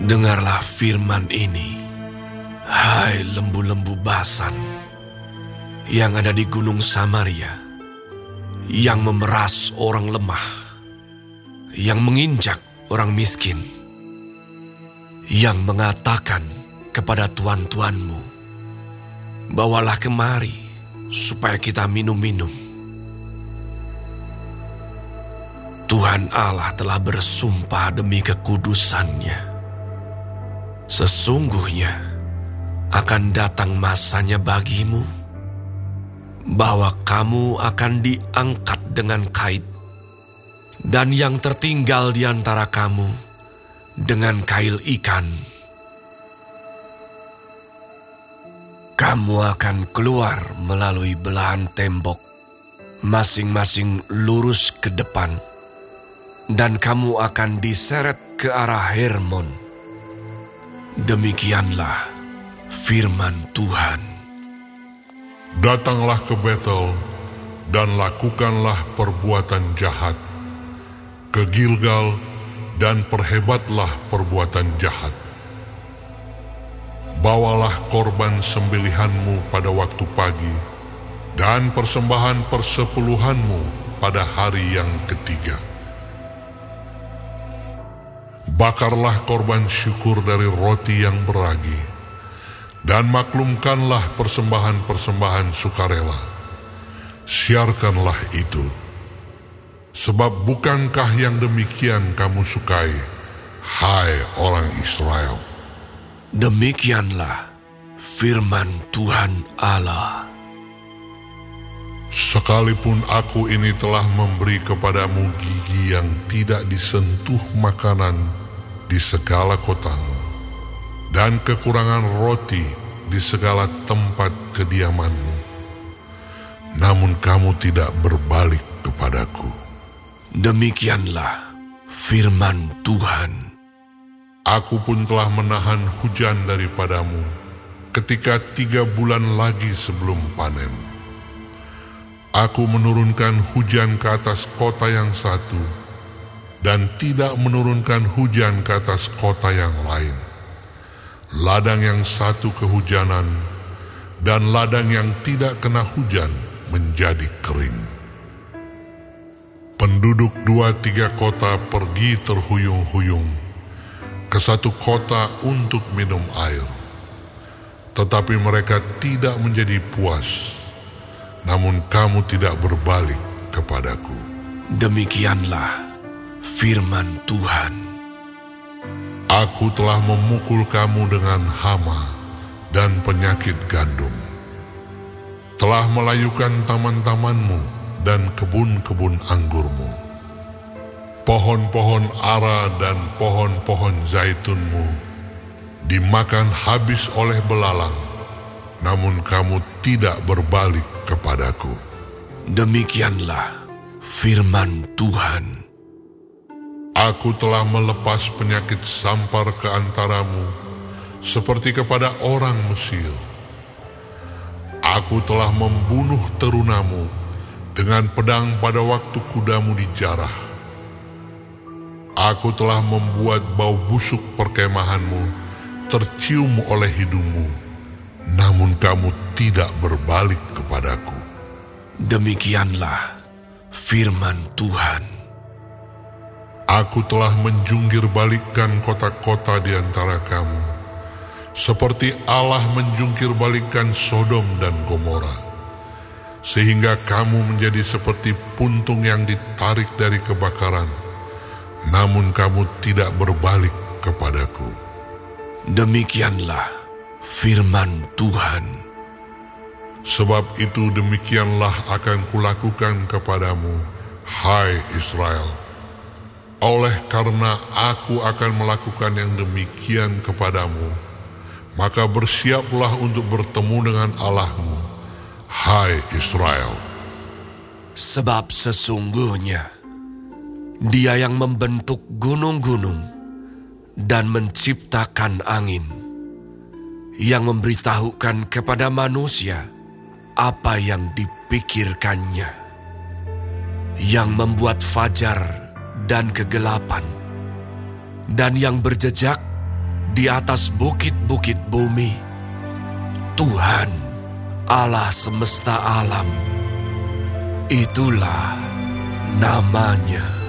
Dengarlah firman ini, hai lembu-lembu basan yang ada di gunung Samaria, yang memeras orang lemah, yang menginjak orang miskin, yang mengatakan kepada tuan-tuanmu, bawalah kemari supaya kita minum-minum. Tuhan Allah telah bersumpah demi kekudusannya Sesungguhnya akan datang masanya bagimu bahwa kamu akan diangkat dengan kait dan yang tertinggal di antara kamu dengan kail ikan. Kamu akan keluar melalui belahan tembok, masing-masing lurus ke depan, dan kamu akan diseret ke arah Hermon Demikianlah firman Tuhan. Datanglah ke Betel dan lakukanlah perbuatan jahat. Ke Gilgal dan perhebatlah perbuatan jahat. Bawalah korban sembelihanmu pada waktu pagi dan persembahan persepuluhanmu pada hari yang ketiga Bakarlah korban syukur dari roti yang beragi, dan maklumkanlah persembahan-persembahan sukarela. Siarkanlah itu, sebab bukankah yang demikian kamu sukai, hai orang Israel? Demikianlah firman Tuhan Allah. Sekalipun aku ini telah memberi kepadamu gigi yang tidak disentuh makanan di segala kotamu, dan kekurangan roti di segala tempat kediamanmu. Namun kamu tidak berbalik kepadaku. Demikianlah firman Tuhan. Aku pun telah menahan hujan daripadamu ketika tiga bulan lagi sebelum panen. Aku menurunkan hujan ke atas kota yang satu, dan tidak menurunkan hujan ke atas kota yang lain. Ladang yang satu kehujanan dan ladang yang tidak kena hujan menjadi kering. Penduduk dua tiga kota pergi terhuyung-huyung ke satu kota untuk minum air. Tetapi mereka tidak menjadi puas, namun kamu tidak berbalik kepadaku. Demikianlah firman Tuhan. Aku telah memukul kamu dengan hama dan penyakit gandum. Telah melayukan taman-tamanmu dan kebun-kebun anggurmu. Pohon-pohon ara dan pohon-pohon zaitunmu dimakan habis oleh belalang, namun kamu tidak berbalik kepadaku. Demikianlah firman Tuhan. Aku telah melepas penyakit sampar ke antaramu, seperti kepada orang Mesir. Aku telah membunuh terunamu dengan pedang pada waktu kudamu dijarah. Aku telah membuat bau busuk perkemahanmu tercium oleh hidungmu, namun kamu tidak berbalik kepadaku. Demikianlah firman Tuhan. Aku telah menjungkir balikkan kota-kota di antara kamu, seperti Allah menjungkir balikkan Sodom dan Gomora, sehingga kamu menjadi seperti puntung yang ditarik dari kebakaran, namun kamu tidak berbalik kepadaku. Demikianlah firman Tuhan. Sebab itu demikianlah akan kulakukan kepadamu, hai Israel oleh karena aku akan melakukan yang demikian kepadamu, maka bersiaplah untuk bertemu dengan Allahmu, hai Israel. Sebab sesungguhnya dia yang membentuk gunung-gunung dan menciptakan angin, yang memberitahukan kepada manusia apa yang dipikirkannya, yang membuat fajar dan kegelapan, dan yang berjejak di atas bukit-bukit bumi, Tuhan Allah semesta alam, itulah namanya.